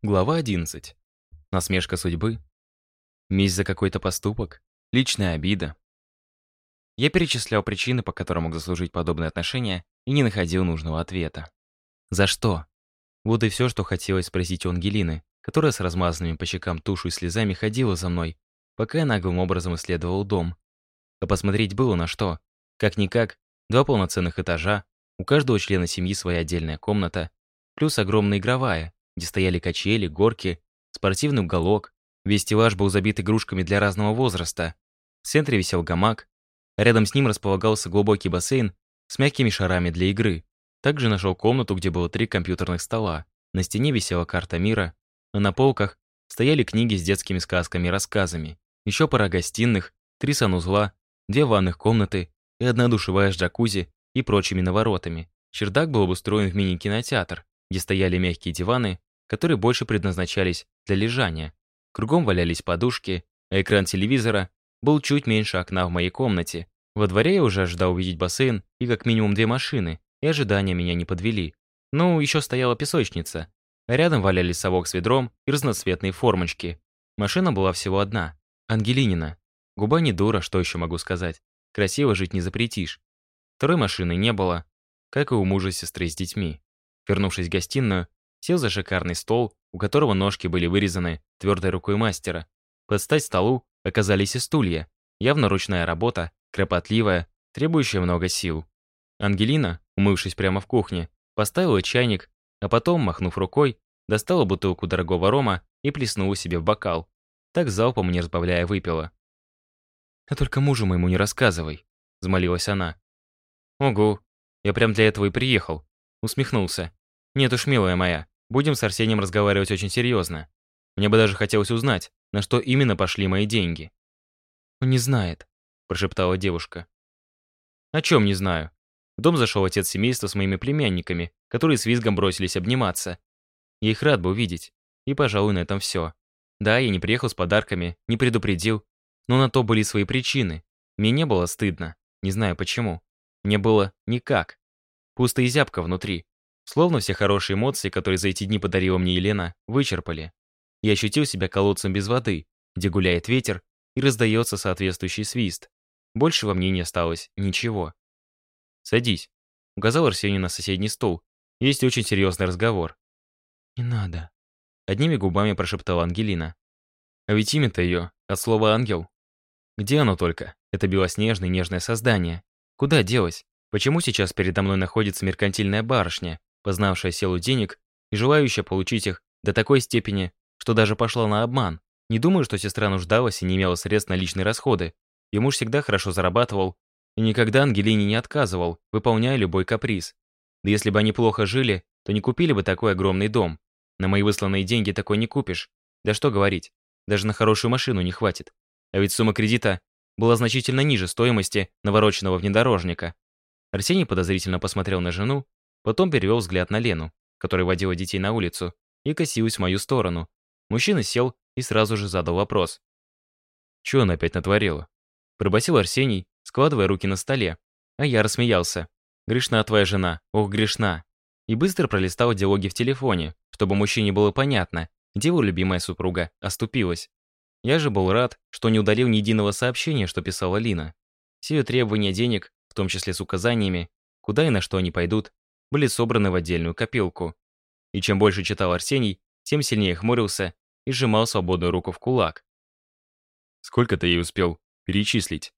Глава 11. Насмешка судьбы. Месть за какой-то поступок. Личная обида. Я перечислял причины, по которым мог заслужить подобное отношение, и не находил нужного ответа. За что? Вот и все, что хотелось спросить у Ангелины, которая с размазанными по щекам тушью и слезами ходила за мной, пока я наглым образом исследовал дом. А посмотреть было на что. Как-никак, два полноценных этажа, у каждого члена семьи своя отдельная комната, плюс огромная игровая, где стояли качели, горки, спортивный уголок. Весь стеллаж был забит игрушками для разного возраста. В центре висел гамак. Рядом с ним располагался глубокий бассейн с мягкими шарами для игры. Также нашел комнату, где было три компьютерных стола. На стене висела карта мира, а на полках стояли книги с детскими сказками и рассказами. Еще пара гостиных, три санузла, две ванных комнаты и одна душевая с джакузи и прочими наворотами. Чердак был обустроен в мини-кинотеатр, где стояли мягкие диваны, которые больше предназначались для лежания. Кругом валялись подушки, а экран телевизора был чуть меньше окна в моей комнате. Во дворе я уже ожидал увидеть бассейн и как минимум две машины, и ожидания меня не подвели. Ну, еще стояла песочница. Рядом валялись совок с ведром и разноцветные формочки. Машина была всего одна. Ангелинина. Губа не дура, что еще могу сказать. Красиво жить не запретишь. Второй машины не было, как и у мужа с сестры с детьми. Вернувшись в гостиную, сел за шикарный стол, у которого ножки были вырезаны твердой рукой мастера. Под стать столу оказались и стулья. Явно ручная работа, кропотливая, требующая много сил. Ангелина, умывшись прямо в кухне, поставила чайник, а потом, махнув рукой, достала бутылку дорогого рома и плеснула себе в бокал. Так залпом, не разбавляя, выпила. «А только мужу моему не рассказывай», — взмолилась она. «Ого, я прям для этого и приехал», — усмехнулся. «Нет уж, милая моя, Будем с Арсением разговаривать очень серьезно. Мне бы даже хотелось узнать, на что именно пошли мои деньги. «Он не знает», — прошептала девушка. «О чем не знаю?» В дом зашел отец семейства с моими племянниками, которые с визгом бросились обниматься. Я их рад был видеть. И, пожалуй, на этом все. Да, я не приехал с подарками, не предупредил. Но на то были свои причины. Мне не было стыдно. Не знаю почему. Мне было никак. Пусто и зябко внутри. Словно все хорошие эмоции, которые за эти дни подарила мне Елена, вычерпали. Я ощутил себя колодцем без воды, где гуляет ветер и раздается соответствующий свист. Больше во мне не осталось ничего. «Садись», — указал Арсений на соседний стул. «Есть очень серьезный разговор». «Не надо», — одними губами прошептала Ангелина. А ведь имя-то ее от слова «ангел». Где оно только? Это белоснежное нежное создание. Куда делось? Почему сейчас передо мной находится меркантильная барышня, познавшая силу денег и желающая получить их до такой степени, что даже пошла на обман. Не думаю, что сестра нуждалась и не имела средств на личные расходы. Ее муж всегда хорошо зарабатывал и никогда Ангелине не отказывал, выполняя любой каприз. Да если бы они плохо жили, то не купили бы такой огромный дом. На мои высланные деньги такой не купишь. Да что говорить, даже на хорошую машину не хватит. А ведь сумма кредита была значительно ниже стоимости навороченного внедорожника. Арсений подозрительно посмотрел на жену Потом перевел взгляд на Лену, которая водила детей на улицу, и косилась в мою сторону. Мужчина сел и сразу же задал вопрос. «Чего она опять натворила?» Пробасил Арсений, складывая руки на столе. А я рассмеялся. «Грешна твоя жена, ох, грешна!» И быстро пролистал диалоги в телефоне, чтобы мужчине было понятно, где его любимая супруга оступилась. Я же был рад, что не удалил ни единого сообщения, что писала Лина. Все ее требования денег, в том числе с указаниями, куда и на что они пойдут, были собраны в отдельную копилку. И чем больше читал Арсений, тем сильнее хмурился и сжимал свободную руку в кулак. «Сколько ты ей успел перечислить?»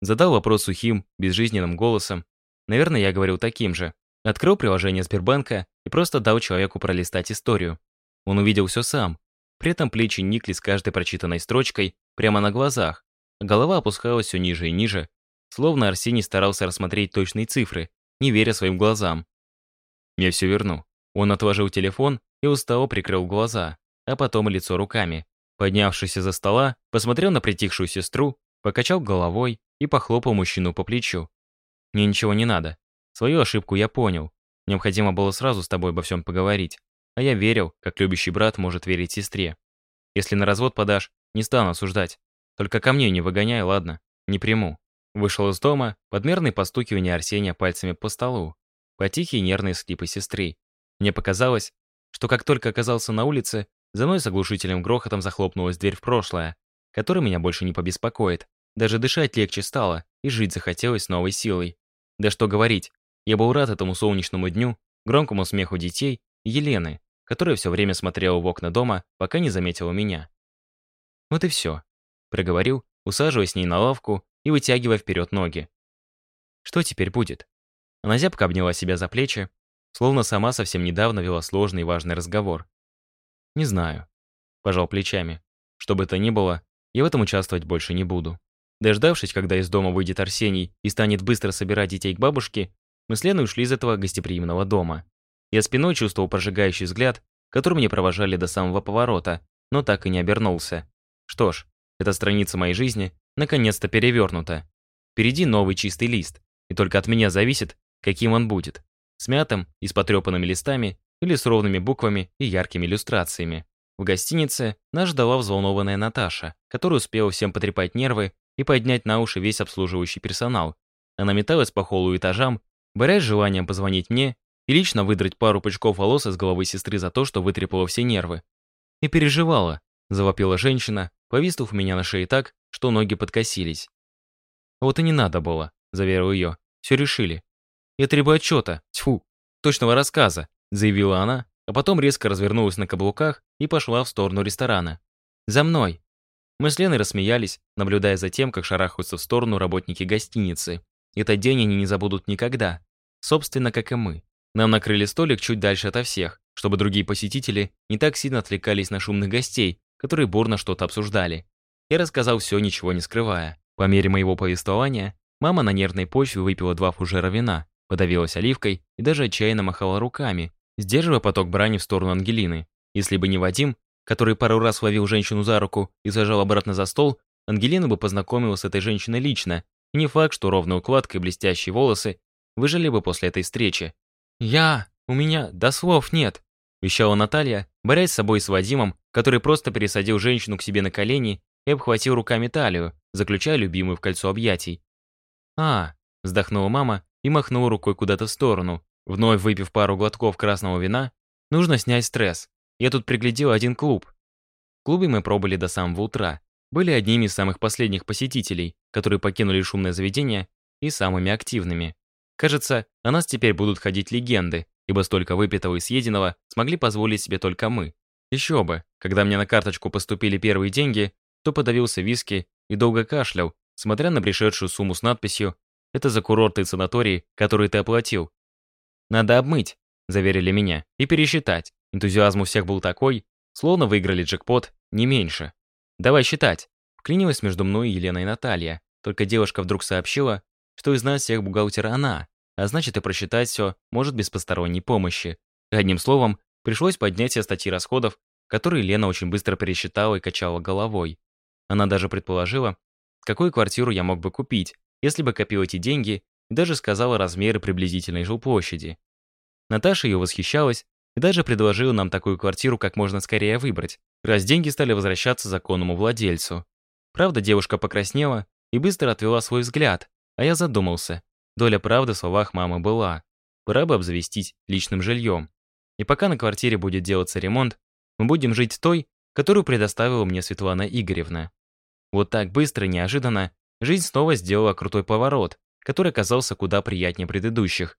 Задал вопрос сухим, безжизненным голосом. Наверное, я говорил таким же. Открыл приложение Сбербанка и просто дал человеку пролистать историю. Он увидел все сам. При этом плечи никли с каждой прочитанной строчкой прямо на глазах. А голова опускалась все ниже и ниже, словно Арсений старался рассмотреть точные цифры, не веря своим глазам. «Я все верну». Он отложил телефон и устало прикрыл глаза, а потом лицо руками. Поднявшись из-за стола, посмотрел на притихшую сестру, покачал головой и похлопал мужчину по плечу. «Мне ничего не надо. Свою ошибку я понял. Необходимо было сразу с тобой обо всем поговорить. А я верил, как любящий брат может верить сестре. Если на развод подашь, не стану осуждать. Только ко мне не выгоняй, ладно? Не приму». Вышел из дома, подмерный постукивание Арсения пальцами по столу по тихие нервные скрипы сестры. Мне показалось, что как только оказался на улице, за мной с оглушительным грохотом захлопнулась дверь в прошлое, которая меня больше не побеспокоит. Даже дышать легче стало, и жить захотелось новой силой. Да что говорить, я был рад этому солнечному дню, громкому смеху детей и Елены, которая все время смотрела в окна дома, пока не заметила меня. «Вот и все», — проговорил, усаживаясь с ней на лавку и вытягивая вперед ноги. «Что теперь будет?» Она зябко обняла себя за плечи, словно сама совсем недавно вела сложный и важный разговор. «Не знаю», — пожал плечами. «Что бы то ни было, я в этом участвовать больше не буду». Дождавшись, когда из дома выйдет Арсений и станет быстро собирать детей к бабушке, мы с Леной ушли из этого гостеприимного дома. Я спиной чувствовал прожигающий взгляд, который мне провожали до самого поворота, но так и не обернулся. Что ж, эта страница моей жизни наконец-то перевернута. Впереди новый чистый лист, и только от меня зависит, каким он будет. Смятым и с потрепанными листами или с ровными буквами и яркими иллюстрациями. В гостинице нас ждала взволнованная Наташа, которая успела всем потрепать нервы и поднять на уши весь обслуживающий персонал. Она металась по холлу этажам, борясь с желанием позвонить мне и лично выдрать пару пучков волос из головы сестры за то, что вытрепала все нервы. И переживала, завопила женщина, повиснув меня на шее так, что ноги подкосились. «Вот и не надо было», — заверил ее. «Все решили. Я требую отчета, тьфу, точного рассказа», заявила она, а потом резко развернулась на каблуках и пошла в сторону ресторана. «За мной!» Мы с Леной рассмеялись, наблюдая за тем, как шарахаются в сторону работники гостиницы. Этот день они не забудут никогда. Собственно, как и мы. Нам накрыли столик чуть дальше ото всех, чтобы другие посетители не так сильно отвлекались на шумных гостей, которые бурно что-то обсуждали. Я рассказал все, ничего не скрывая. По мере моего повествования, мама на нервной почве выпила два фужера вина, Подавилась оливкой и даже отчаянно махала руками, сдерживая поток брани в сторону Ангелины. Если бы не Вадим, который пару раз ловил женщину за руку и сажал обратно за стол, Ангелина бы познакомилась с этой женщиной лично. И не факт, что ровная укладка и блестящие волосы выжили бы после этой встречи. «Я... у меня... до слов нет!» вещала Наталья, борясь с собой с Вадимом, который просто пересадил женщину к себе на колени и обхватил руками талию, заключая любимую в кольцо объятий. «А...» — вздохнула мама, и махнул рукой куда-то в сторону. Вновь выпив пару глотков красного вина, нужно снять стресс. Я тут приглядел один клуб. В клубе мы пробыли до самого утра. Были одними из самых последних посетителей, которые покинули шумное заведение, и самыми активными. Кажется, о нас теперь будут ходить легенды, ибо столько выпитого и съеденного смогли позволить себе только мы. Еще бы, когда мне на карточку поступили первые деньги, то подавился виски и долго кашлял, смотря на пришедшую сумму с надписью это за курорты и санатории, которые ты оплатил. Надо обмыть, заверили меня, и пересчитать. Энтузиазм у всех был такой, словно выиграли джекпот, не меньше. Давай считать. Вклинилась между мной Елена и Наталья. Только девушка вдруг сообщила, что из нас всех бухгалтер она, а значит и просчитать все может без посторонней помощи. Одним словом, пришлось поднять все статьи расходов, которые Лена очень быстро пересчитала и качала головой. Она даже предположила, какую квартиру я мог бы купить, если бы копил эти деньги и даже сказала размеры приблизительной жилплощади. Наташа ее восхищалась и даже предложила нам такую квартиру как можно скорее выбрать, раз деньги стали возвращаться законному владельцу. Правда, девушка покраснела и быстро отвела свой взгляд, а я задумался. Доля правды в словах мамы была. Пора бы обзавестись личным жильем. И пока на квартире будет делаться ремонт, мы будем жить той, которую предоставила мне Светлана Игоревна. Вот так быстро неожиданно Жизнь снова сделала крутой поворот, который оказался куда приятнее предыдущих.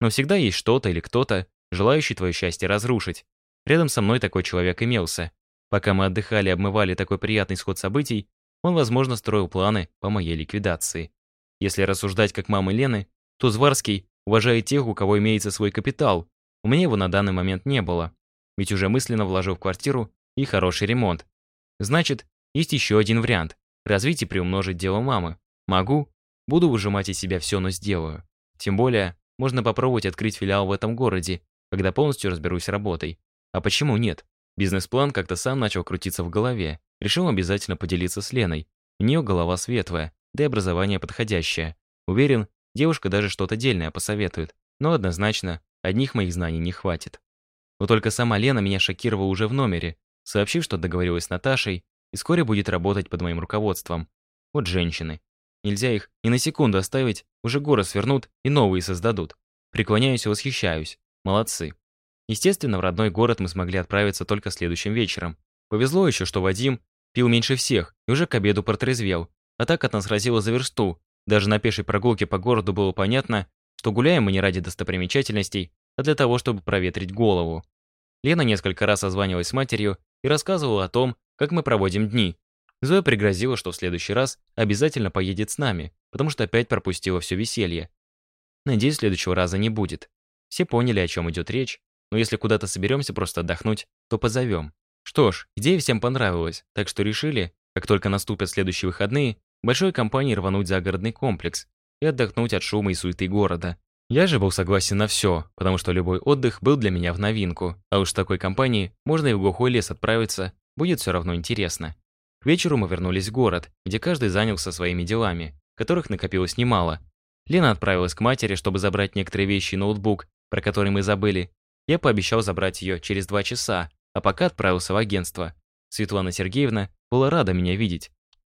Но всегда есть что-то или кто-то, желающий твое счастье разрушить. Рядом со мной такой человек имелся. Пока мы отдыхали и обмывали такой приятный исход событий, он, возможно, строил планы по моей ликвидации. Если рассуждать как мамы Лены, то Зварский уважает тех, у кого имеется свой капитал. У меня его на данный момент не было. Ведь уже мысленно вложил в квартиру и хороший ремонт. Значит, есть еще один вариант. Развить и приумножить дело мамы. Могу. Буду выжимать из себя все, но сделаю. Тем более, можно попробовать открыть филиал в этом городе, когда полностью разберусь с работой. А почему нет? Бизнес-план как-то сам начал крутиться в голове. Решил обязательно поделиться с Леной. У нее голова светлая, да и образование подходящее. Уверен, девушка даже что-то дельное посоветует. Но однозначно, одних моих знаний не хватит. Но только сама Лена меня шокировала уже в номере, сообщив, что договорилась с Наташей, и вскоре будет работать под моим руководством. Вот женщины. Нельзя их ни на секунду оставить, уже горы свернут и новые создадут. Преклоняюсь и восхищаюсь. Молодцы. Естественно, в родной город мы смогли отправиться только следующим вечером. Повезло еще, что Вадим пил меньше всех и уже к обеду протрезвел. А так от нас разило за версту. Даже на пешей прогулке по городу было понятно, что гуляем мы не ради достопримечательностей, а для того, чтобы проветрить голову. Лена несколько раз созванивалась с матерью и рассказывала о том, как мы проводим дни. Зоя пригрозила, что в следующий раз обязательно поедет с нами, потому что опять пропустила все веселье. Надеюсь, следующего раза не будет. Все поняли, о чем идет речь, но если куда-то соберемся просто отдохнуть, то позовем. Что ж, идея всем понравилась, так что решили, как только наступят следующие выходные, большой компанией рвануть загородный комплекс и отдохнуть от шума и суеты города. Я же был согласен на все, потому что любой отдых был для меня в новинку, а уж с такой компанией можно и в глухой лес отправиться Будет все равно интересно. К вечеру мы вернулись в город, где каждый занялся своими делами, которых накопилось немало. Лена отправилась к матери, чтобы забрать некоторые вещи и ноутбук, про который мы забыли. Я пообещал забрать ее через два часа, а пока отправился в агентство. Светлана Сергеевна была рада меня видеть.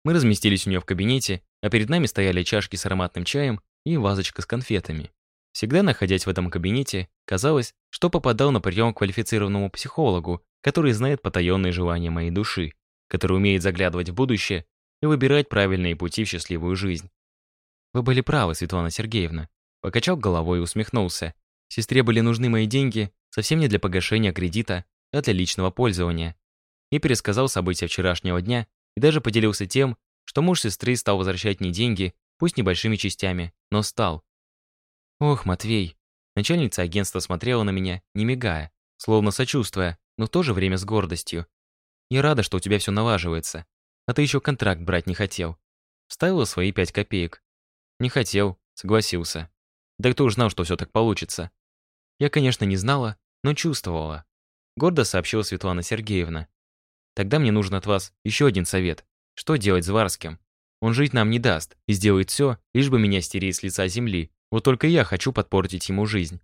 Мы разместились у нее в кабинете, а перед нами стояли чашки с ароматным чаем и вазочка с конфетами. Всегда находясь в этом кабинете, казалось, что попадал на прием к квалифицированному психологу, который знает потаенные желания моей души, который умеет заглядывать в будущее и выбирать правильные пути в счастливую жизнь. Вы были правы, Светлана Сергеевна. Покачал головой и усмехнулся. Сестре были нужны мои деньги совсем не для погашения кредита, а для личного пользования. И пересказал события вчерашнего дня и даже поделился тем, что муж сестры стал возвращать мне деньги, пусть небольшими частями, но стал. Ох, Матвей. Начальница агентства смотрела на меня, не мигая, словно сочувствуя, но в то же время с гордостью. «Я рада, что у тебя все налаживается. А ты еще контракт брать не хотел». Вставила свои пять копеек. «Не хотел», согласился. «Да кто уж знал, что все так получится?» Я, конечно, не знала, но чувствовала. Гордо сообщила Светлана Сергеевна. «Тогда мне нужен от вас еще один совет. Что делать с Варским? Он жить нам не даст и сделает все, лишь бы меня стереть с лица земли. Вот только я хочу подпортить ему жизнь».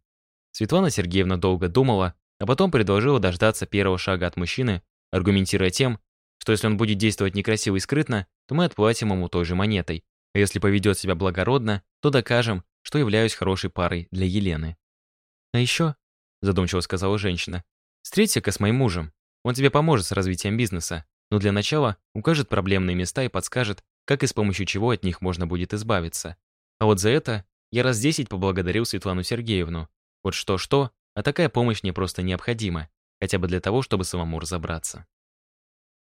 Светлана Сергеевна долго думала, а потом предложила дождаться первого шага от мужчины, аргументируя тем, что если он будет действовать некрасиво и скрытно, то мы отплатим ему той же монетой. А если поведет себя благородно, то докажем, что являюсь хорошей парой для Елены. «А еще», — задумчиво сказала женщина, «встреться-ка с моим мужем. Он тебе поможет с развитием бизнеса, но для начала укажет проблемные места и подскажет, как и с помощью чего от них можно будет избавиться. А вот за это я раз десять поблагодарил Светлану Сергеевну. Вот что-что, а такая помощь мне просто необходима, хотя бы для того, чтобы самому разобраться.